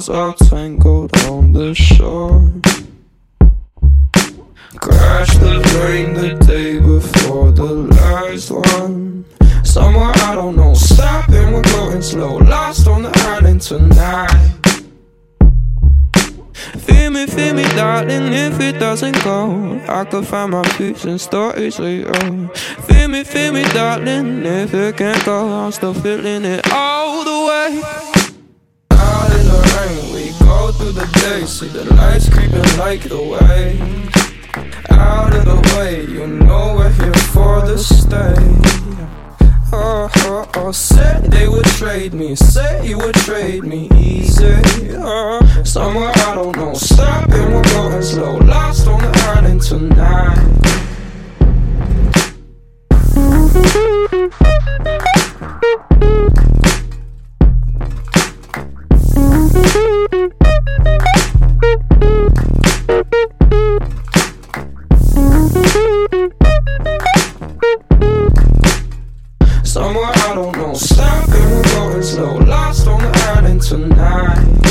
souls are tangled on the shore. Crash the plane the day before the last one. Somewhere I don't know, stopping, we're going slow. Lost on the island tonight. Feel me, feel me, darling, if it doesn't go I could find my peace in stories later Feel me, feel me, darling, if it can't go I'm still feeling it all the way See the lights creeping like the way Out of the way, you know we're here for the stay Oh, oh, oh, said they would trade me, say you would trade me easy. Oh, somewhere I don't know, stopping, we're going somewhere I don't know. Stop and we're going slow, lost on the island tonight.